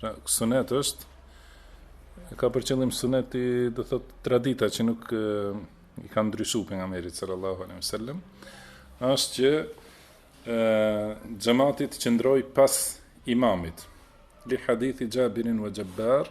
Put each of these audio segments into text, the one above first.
Pra, sunet është, ka për qëllim suneti, do thotë, tradita që nuk e, i ka ndryshu Pejgamberi sallallahu alejhi ve sellem, është që e, xhemati të qëndrojë pas imamit. Li hadithi Xhabirin ve Xhabbar,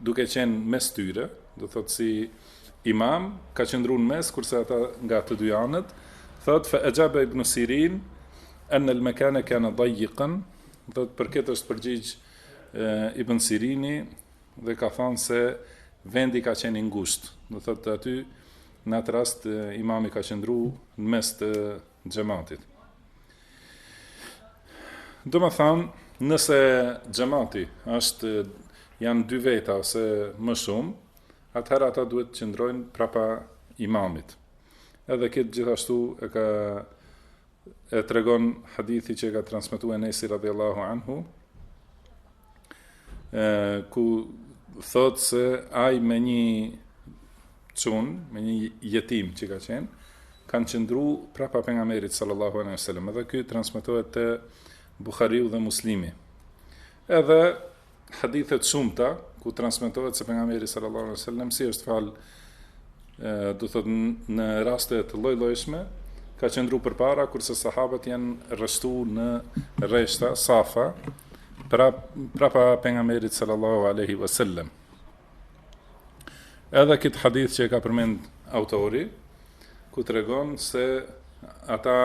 duke qenë mes tyre, do të thotë si imam ka qëndru në mes kurse ata nga të dy anët, thotë fe exhabe ibnu Sirin ennel mekane kane dajjikan, do të thotë për këtë është përgjigj ibn Sirini dhe ka thënë se vendi ka qenë i ngushtë, do të thotë aty në atë rast imami ka qëndru në mes të xhematit. Domethënë, nëse xhemati është, janë dy veta ose më shumë, atëherë ata duhet të qëndrojnë prapa imamit. Edhe këtë gjithashtu e ka e tregon hadithi që e ka transmetu Enesi radhiyallahu anhu ku thot se ai me një çun, me një jetim që ka qenë, kanë qëndru prapa Pejgamberit sallallahu alaihi sallam, edhe kjo transmetohet te Buhariu dhe Muslimi. Edhe hadithe të shumta, ku transmetohet se Pejgamberi sallallahu alaihi sallam, si është fal do thot në raste të lloj-llojshme ka qëndru përpara kurse sahabët janë rreshtu në rreshta safa prapa pejgamberit sallallahu alaihi wasallam edhe këtë hadith që e ka përmend autori ku tregon se ata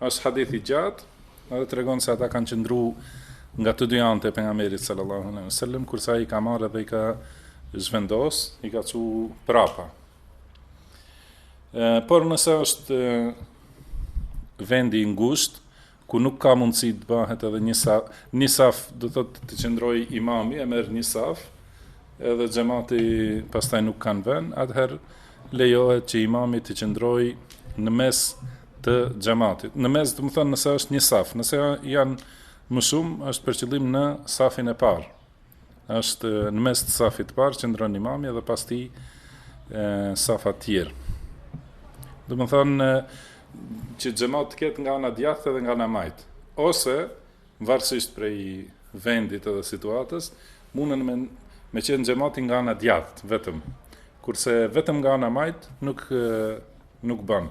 Është hadith i gjatë, edhe tregon se ata kanë qëndru nga të dy anët e Pejgamberit sallallahu alejhi ve sellem, kurse ai i ka marrë dhe i ka zhvendos, i ka çu prapa. Ë, por nëse është vendi i ngushtë, ku nuk ka mundësi të bëhet edhe një saf, një saf do të thotë të qëndrojë imami e merr një saf, edhe xhamati pastaj nuk kanë vend, atëherë lejohet që imami të qëndrojë në mes të xhamatit. Në mes, domethënë nëse është një saf, nëse janë më shumë është për qëllim në safin e parë. Është në mes të safit të parë qëndron imami dhe pas tij safa të tjerë. Domethënë që xhamat të ketë nga ana e djathtë dhe nga ana e majtë. Ose varësisht prej vendit edhe situatës, mundet me me qenë xhamati nga ana e djathtë vetëm. Kurse vetëm nga ana e majtë nuk nuk bën.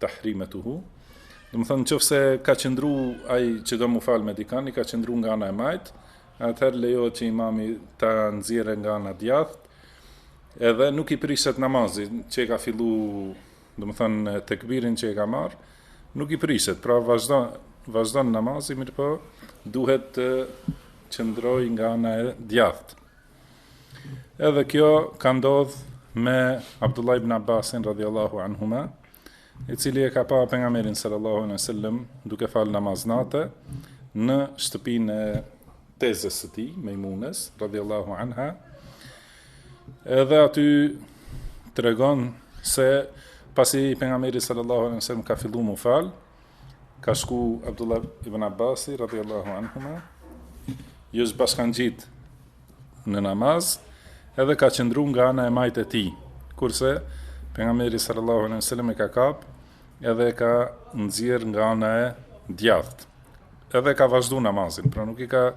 tahrimetuhu, domethonë qoftë se ka qëndru ai që do mu fal me dikan, i ka qëndru nga ana e majtë, atëherë lejohet që imami ta nxjerrë nga ana e djathtë, edhe nuk i prishet namazi që e ka fillu, domethonë tekbirin që e ka marr, nuk i prishet, pra vazhdon vazhdon namazi, mirëpo duhet të qëndroj nga ana e djathtë. Edhe kjo ka ndodh me Abdullah ibn Abbasin radhiyallahu anhuma, i cili e ka pa pejgamberin sallallahu alaihi wasallam duke fal namaz nate në shtëpinë e tezës së tij, Mejmunes radhiyallahu anha. Edhe aty tregon se pasi pejgamberi sallallahu alaihi wasallam ka fillu mu fal, Ka shku Abdullah ibn Abbasi, radiallahu anhuma, iu është bashkangjit në namaz, edhe ka qëndru nga ana e majtë e tij, kurse pejgamberi sallallahu alaihi wasallam e ka kap, edhe e ka nxjerr nga ana e djathtë, edhe ka vazhdu namazin, pra nuk i ka,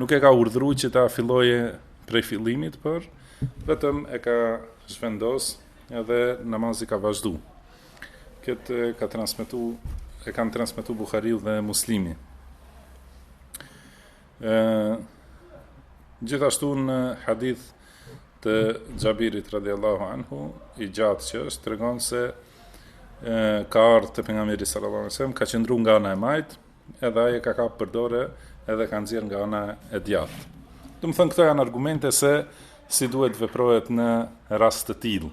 nuk e ka urdhru që ta filloje prej fillimit, por vetëm e ka zhvendos edhe namazi ka vazhdu. Këtë e ka transmetu, e kanë transmetu Buhariu dhe Muslimi. E, gjithashtu në hadith të Xhabirit radiallahu anhu, i gjatë që është, tregon se e, ka ardhë te pejgamberi sallallahu alaihi wasallam, ka qëndru nga ana e majtë, edhe ai e ka kap për dore edhe e ka nxjerr nga ana e djathtë. Domethënë, këto janë argumente se si duhet veprohet në rast të tillë.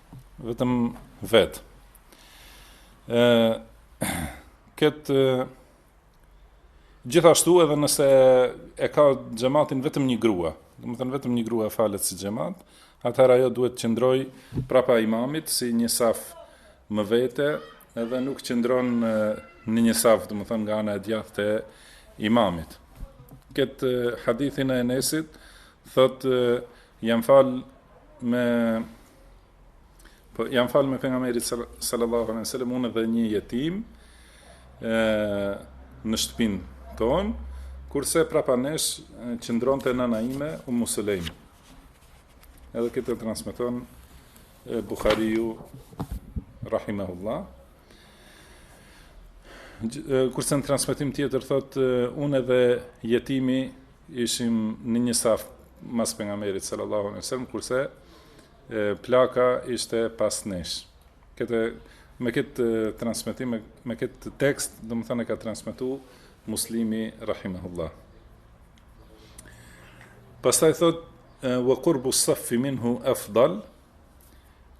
vetëm vet. Ë kët gjithashtu edhe nëse e ka xhematin vetëm një grua, domethënë vetëm një grua falet si xhemat, atëherë ajo duhet të qëndroj prapa imamit si një saf më vete, edhe nuk qëndron në një saf, domethënë nga ana e djathtë e imamit. Te hadithi i Enesit thotë Jam fal me po jam fal me pejgamberin sallallahu alaihi wasallam unë dhe një jetim ë në shtëpinë ton, kurse prapa nesh qëndronte nana ime Ummu Sulejm. Edhe këtë e transmeton Buhariu rahimahullah. Kurse në transmetim tjetër thot unë dhe jetimi Ishim në një saf mas pejgamberit sallallahu alejhi wasallam kurse plaka ishte pas nesh. Këtë me këtë transmetim me këtë tekst, domethënë ka transmetuar Muslimi rahimahullah. Pastaj thotë wa qurbu saffi minhu afdal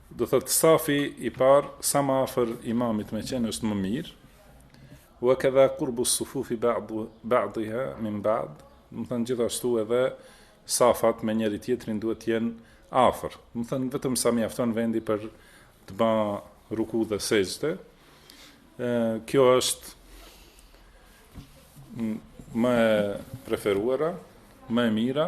domethënë safi i parë sa më afër imamit me qenë është më mirë Wa kadha qurbu as-sufufi ba'diha min ba'd, domethënë gjithashtu edhe safat me njëri tjetrin duhet të jenë afër. Domethënë vetëm sa mjafton vendi për të ba ruku dhe sexhde. Kjo është më e preferuara, më e mira,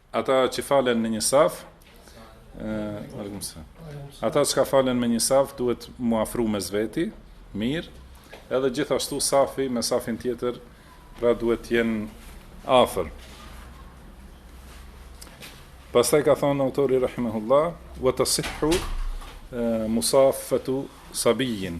Ata që falen në një saf, ata çka falen me një saf, duhet mu afru mes veti, mirë, edhe gjithashtu safi me safin tjetër, pra duhet të jenë afër. Pastaj ka thënë autori Rahimahullah, wa tasihu musafatu sabijin,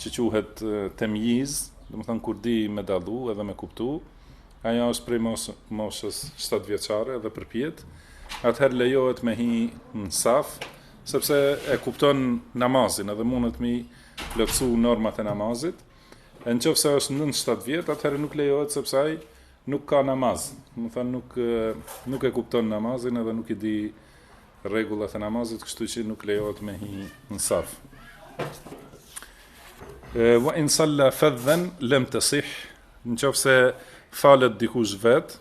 që quhet temjiz, domethënë kur di me dallu edhe me kuptu, ajo është prej mosh, moshës 7 vjeçare dhe përpjet, atëherë lejohet me hi në saf, sepse e kupton namazin edhe mundet m'i plotësu normat e namazit, e në qoftë se është nën 7 vjet, atëherë nuk lejohet sepse ai nuk ka namaz, domethënë nuk, nuk e kupton namazin edhe nuk i di rregullat e namazit, kështu që nuk lejohet me hi në saf. Wa in salla fadhdhan lam tasih, në qoftë se falet dikush vet,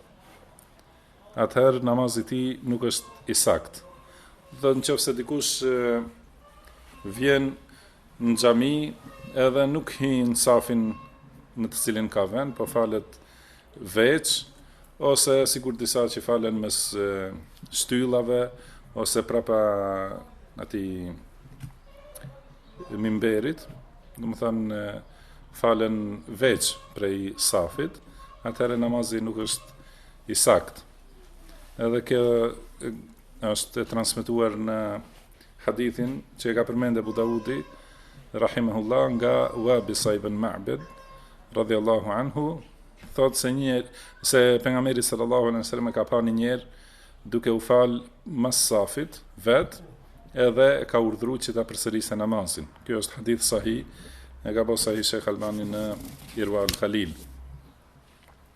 atëherë namazi i tij nuk është i saktë. Në qoftë se dikush vjen në xhami edhe nuk hi në safin në të cilin ka vend, po falet veç, ose sikur disa që falen mes shtyllave, ose prapa atij mimberit, domethënë falen veç prej safit, atëherë namazi nuk është i saktë. Edhe kjo është e transmetuar në Hadithin që e ka përmend Abu Davudi rahimahullah nga Wabisa ibn Ma'bad radhiyallahu anhu thotë se një se pejgamberi sallallahu alaihi wasallam ka parë një njeri duke u fal mas safit vet edhe e ka urdhëruar që ta përsërisë namazin. Ky është hadith sahih e ka bërë sahih Sheikh Albani në Irwa al-Ghalil.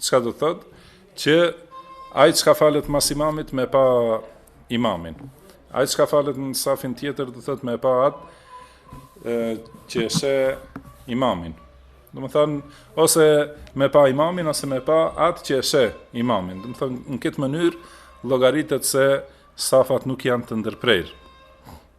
Çka do thotë? Që ai çka falet mas imamit me pa imamin. Ai çka falet në safin tjetër do thotë me pa atë që e sheh imamin. Domethënë ose me pa imamin ose me pa atë që e sheh imamin. Domethënë në këtë mënyrë llogaritet se safat nuk janë të ndërprerë.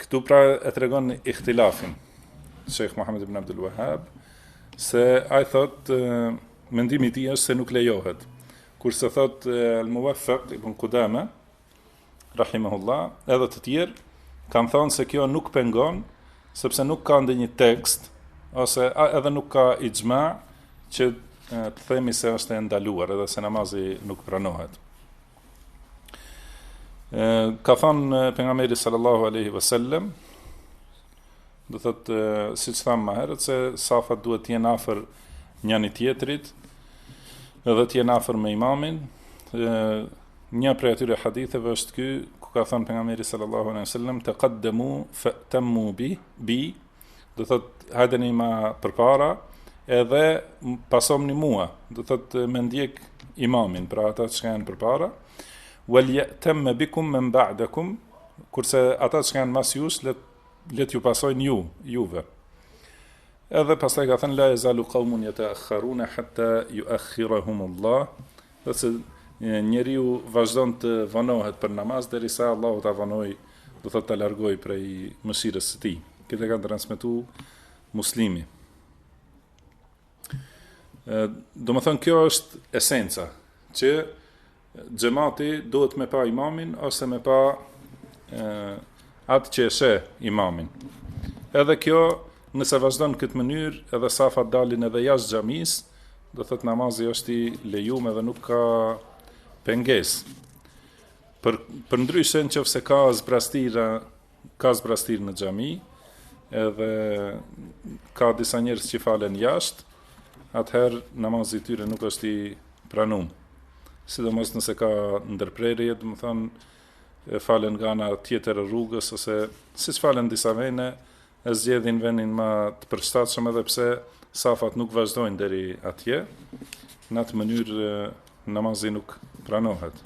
Këtu pra e tregon ihtilafin Sheikh Muhammed ibn Abdul Wahhab se ai thot mendimi i tij është se nuk lejohet. Kurse thot Al-Muwaffaq ibn Qudama rahimahullah, edhe të tjerë kanë thënë se kjo nuk pengon sepse nuk ka ndonjë tekst ose edhe nuk ka ixhma që të themi se është e ndaluar edhe se namazi nuk pranohet. ka thënë pejgamberi sallallahu alaihi wasallam do thotë siç thamë ma herët se safat duhet të jenë afër njani-tjetrit edhe të jenë afër me imamin një prej atyre haditheve është ky ku ka thënë pejgamberi sallallahu alaihi wasallam taqaddamu fa'tamu bi bi Do thot, hajdeni ma përpara, edhe pasomni mua, do thot, me ndjek imamin, pra ata çka janë përpara, wal jatemme bikum men ba'dakum, kurse ata çka janë mas jush, le t', le t'ju pasojnë ju, juve. Edhe pastaj ka thënë, la jezalu kaumun jeteakharune, hatta juakhirahum Allah, dhe se njeriu vazhdon të vonohet për namaz, derisa Allahu ta vonojë, Do thotë ta largojë prej mëshirës së tij. Këtë e kanë transmetu Muslimi. Domethënë, kjo është esenca, që xhemati duhet me pa imamin, ose me pa e, atë që e sheh imamin. Edhe kjo, nëse vazhdon në këtë mënyrë, edhe safat dalin edhe jashtë xhamisë, do thotë namazi është i lejum edhe nuk ka pengesë. Për, përndryshe nëse ka zbrastira, ka zbrastirë në xhami, edhe ka disa njerëz që falen jashtë, atëherë namazi i tyre nuk është i pranum. Sidomos nëse ka ndërprerje, domethënë falen nga ana tjetër e rrugës ose siç falen disa vene, e zgjedhin venin ma të përshtatshëm edhe pse safat nuk vazhdojnë deri atje, në atë mënyrë namazi nuk pranohet.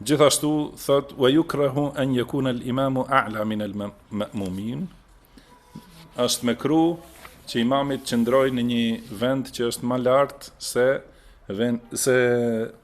Gjithashtu thot wa yukrahu an yakuna al-imamu a'la min al-ma'mumin. Është mekruh që imami t'qëndrojë në një vend që është ma lart se vend se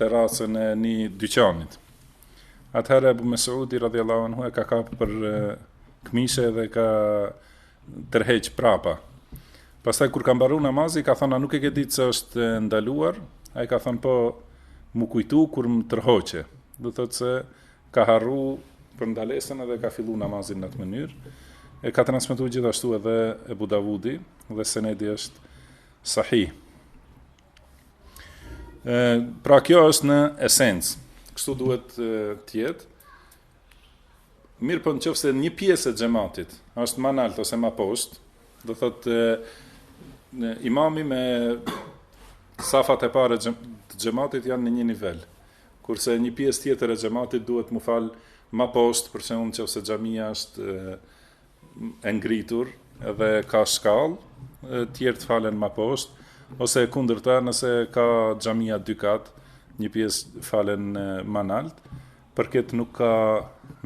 terasën e një dyqanit. Atëherë Abu Mesudi radhiyallahu anhu e ka kap për këmishe dhe e ka tërheq prapa. Pastaj kur ka mbaruar namazi, ka thënë, "A nuk e ke ditë se është ndaluar?" Ai ka thënë, "Po, m'u kujtu kur më tërhoqe." Do thotë se ka harru për ndalesën edhe ka fillu namazin në atë mënyrë. E ka transmetu gjithashtu edhe Ebu Davudi dhe senedi është sahih. Ë, pra kjo është në esencë. Kështu duhet të jetë. Mirëpo në qoftë se një pjesë e xhematit është ma naltë ose ma poshtë, do thotë imami me safat e parë të xhematit janë në një nivel, kurse një pjesë tjetër e xhematit duhet m'u falë ma poshtë, për shembull qoftë se xhamia është e ngritur edhe ka shkallë, e tjerët falen ma poshtë, ose e kundërta, nëse ka xhamia dy kat, një pjesë falen ma nalt, për këtë nuk ka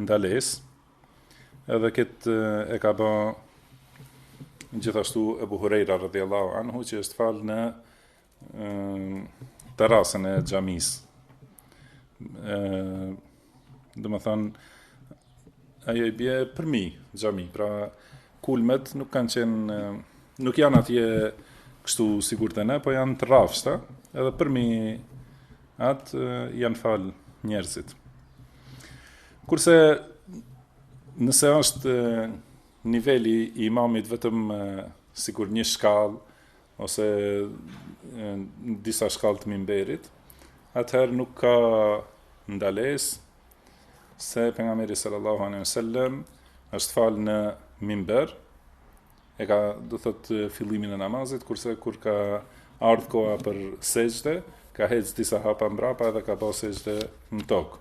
ndalesë, edhe këtë e ka ba gjithashtu Ebu Hurejra radhiyallahu anhu, që është falë në terasën e xhamisë. ë domethënë ajo i bie përmi xhami, pra kulmet nuk kanë qenë nuk janë atje kështu sikur te ne, po janë të rrafshta, edhe përmi atë janë fal njerëzit. Kurse nëse është niveli i imamit vetëm sikur një shkallë ose në disa shkallë të mimberit, atëherë nuk ka ndalesë se pejgamberi sallallahu alejhi ve sallem është falë në mimber, e ka do thotë fillimin e namazit, kurse kur ka ardhë koha për sexhde, ka hecë disa hapa mbrapa edhe ka ba sexhde në tokë.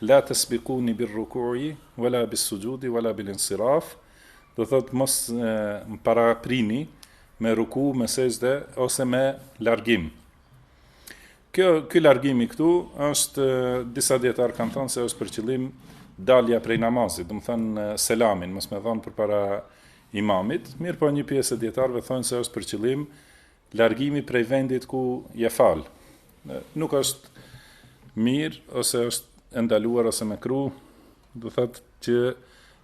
La tesbiquni bir ruku'i wala bis sujudi wala bil insiraf, do thotë mos më paraprini me ruku, me sexhde ose me largim. Kjo ky largimi këtu është disa dijetarë kanë thënë se është për qëllim dalja prej namazit, domethënë selamin, mos me dhon përpara imamit, mirëpo një pjesë e dijetarëve thonë se është për qëllim Largimi prej vendit ku je fal nuk është mirë ose është e ndaluar ose mekruh, do thotë që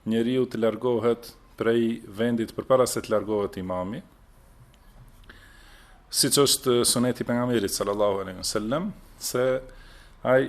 njeriu të largohet prej vendit përpara se të largohet imami. Siç është suneti i pejgamberit sallallahu alaihi wasallam se ai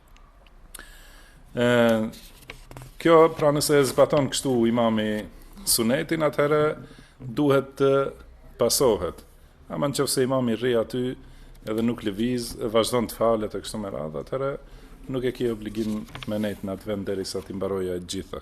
Kjo pra nëse e zbaton kështu imami sunetin atëherë duhet të pasohet. Ama në qoftë se imami rri aty edhe nuk lëviz, vazhdon të falet e kështu me radhë, atëherë nuk e ki obligim me nejtë në atë vend derisa t'i mbarojë të gjitha.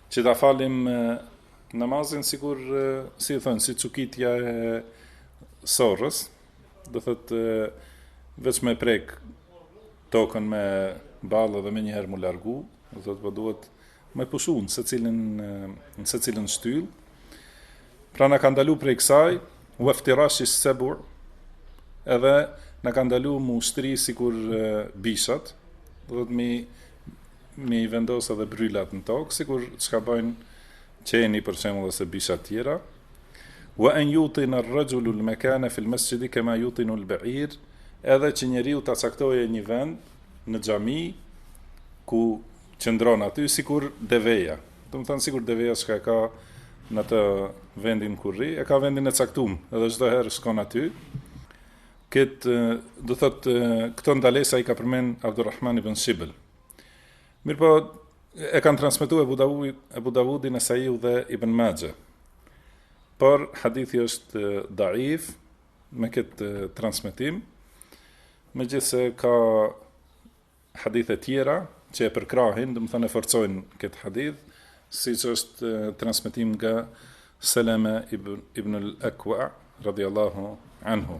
Që ta falim namazin sikur si i thon si cukitja e sorrës, do thot veç me prek tokën me ballë dhe menjëherë m'u largu, do thot po duhet me pushu në secilin në secilën shtyllë. Pra na ka ndalu prej kësaj waftirashi sabu edhe na ka ndalu m'u shtri sikur bishat, do thot me me i vendos edhe brylat në tokë, sikur çka bën qeni për shembull ose bishat tjera. Wa an yutina ar-rajulu al-makana fi al-masjid kama yutinu al-ba'ir, edhe që njeriu ta caktojë një vend në xhami ku qëndron aty sikur deveja. Do me thënë sikur deveja çka e ka një vendin ku rri, e ka vendin e caktuar, edhe çdo herë shkon aty. Këtë do thotë këto ndalesa i ka përmend Abdulrahman ibn Shibël. Mirëpo e kanë transmetu Ebu Davudi, Ebu Davudi, Nesaiu dhe Ibn Maxhe. Por, hadithi është daif me këtë transmetim, megjithëse ka hadithe tjera që e përkrahin, do me thënë e forcojnë këtë hadith, siç është transmetimi nga Seleme Ibn, Ibn al-Ekwa, radiallahu anhu.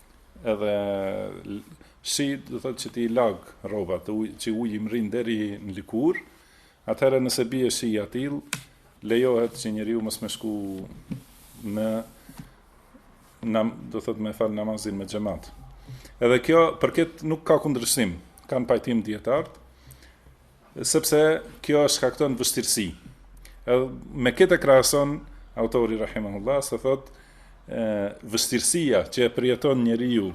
Edhe shi do thotë që t'i lag rrobat, që uji mërrin deri në lëkurë, atëherë nëse bie shi i atill, lejohet që njeriu mos me shku në në do thotë me fal namazin me xhamat. Edhe kjo për këtë nuk ka kundërshtim, kanë pajtim dijetarët. Sepse kjo shkakton vështirësi. Edhe me këtë krahason autori rahimahullah se thot vështirësia që e përjeton njeriu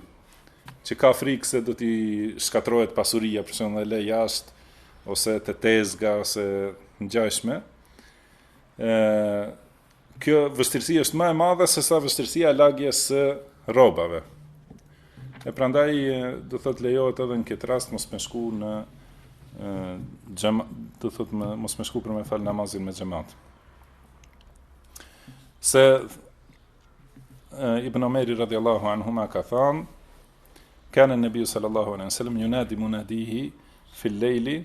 që ka frikë se do t'i shkatërrohet pasuria për shembull e le jashtë ose te tezga ose ngjashme ë Kjo vështirësi është më e madhe se sa vështirësia e lagjes së rrobave. E prandaj do thotë lejohet edhe në këtë rast mos me shku në xham, do thotë më mos me shku për me fal namazin me xhamat. Se Ibn Omeri radiallahu anhuma ka thënë, Kanen-nebiju sallallahu alejhi ve sel-lem, junadi munadihi fil lejli,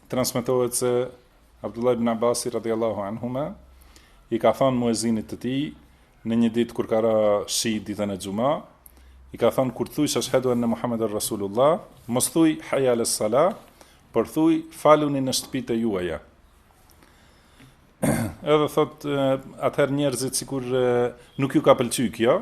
Transmetohet se Abdullah ibn Abasi radiallahu anhuma i ka thonë muezinit të tij në një ditë kur ka ra shi ditën e xhuma, i ka thënë kur thuj eshhedu enne Muhammeden Rasulullah, mos thuj hajje ales-salah, por thuj faluni në shtëpitë e juaja. Edhe thotë atëherë njerëzit sikur nuk ju ka pëlqy kjo,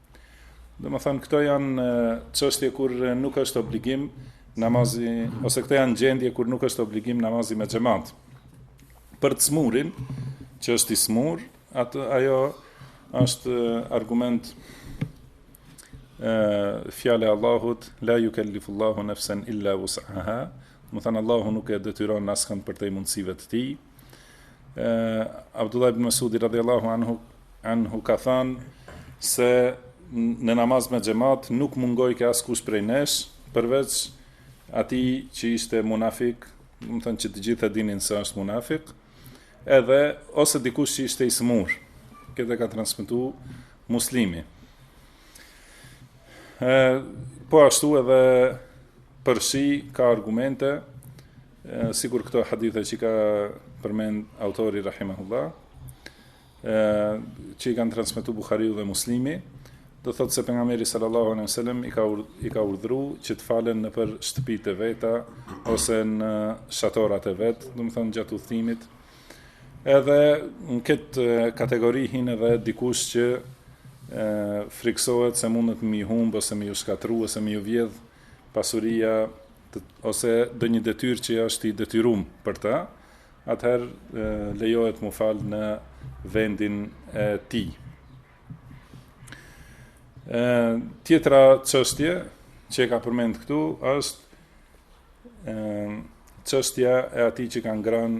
Domethanë, këto janë çështje kur nuk është obligim namazi, ose këto janë gjendje kur nuk është obligim namazi me xhemat. Për të smurin, që është i smurë, atë, ajo është argument e, fjala e Allahut, la jukellifullahu nefsen illa vusaha, domethanë Allahu nuk e detyron askënd përtej mundësive të tij, Abdullah ibn Masudi radhiyallahu anhu anhu ka thënë se në namaz me xhamat nuk mungojke askush prej nesh përveç atij që ishte munafik, domethanë që të gjithë e dinin se është munafik, edhe ose dikush që ishte i sëmur. Këtë e ka transmetuar Muslimi. Ë po ashtu edhe për shi ka argumente sikur këto hadithe që i ka përmend autori rahimahullah, ë që i kanë transmetu Buhariu dhe Muslimi, do thotë se pejgamberi sallallahu alejhi dhe sellem i ka ur, i ka urdhëruar që të falen nëpër shtëpitë e veta ose në shatorat e vet, domethonë gjatë udhëtimit. Edhe në këtë kategori hin edhe dikush që ë friksohet se mundet me ju humb ose me ju shkatrru ose me ju vjedh pasuria ose donjë detyrë që është i detyrum për ta, atëherë lejohet m'u falë në vendin e tij. Tjetra çështje që e ka përmend këtu është çështja e atij që kanë ngranë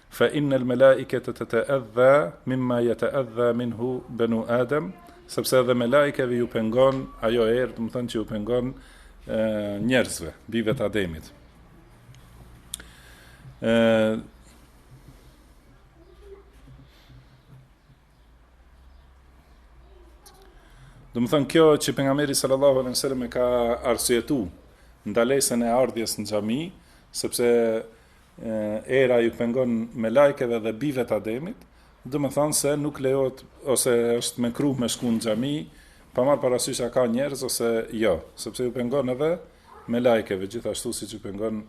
Fe innel melaikete teteedha mimma jeteedha minhu benu Adem, sepse edhe melaikeve ju pengon ajo erë, domethonë që ju pengon njerëzve, bijve të Ademit. Domethonë kjo që pejgamberi sallallahu alejhi ve sellem e ka arsyetu ndalesën e ardhjes në xhami, sepse era ju pengon melaikeve dhe bijve të Ademit, domethanë se nuk lejohet ose është mekruh me shku në xhami, pa marrë parasysh a ka njerëz ose jo, sepse ju pengon edhe melaikeve, gjithashtu siç ju pengon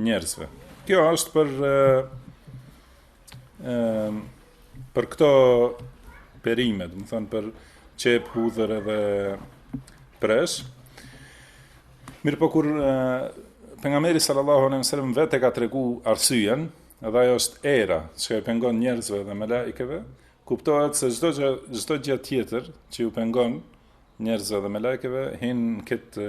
njerëzve. Kjo është për Ehm për këto perime, domethënë për qep, hudhër edhe presh. Mirëpo kur pejgamberi sallallahu alejhi dhe sellem vetë ka tregu arsyen, edhe ajo është era që e pengon njerëzve dhe melaikeve, kuptohet se çdo gjë çdo gjë tjetër që ju pengon njerëzve dhe melaikeve hin këtë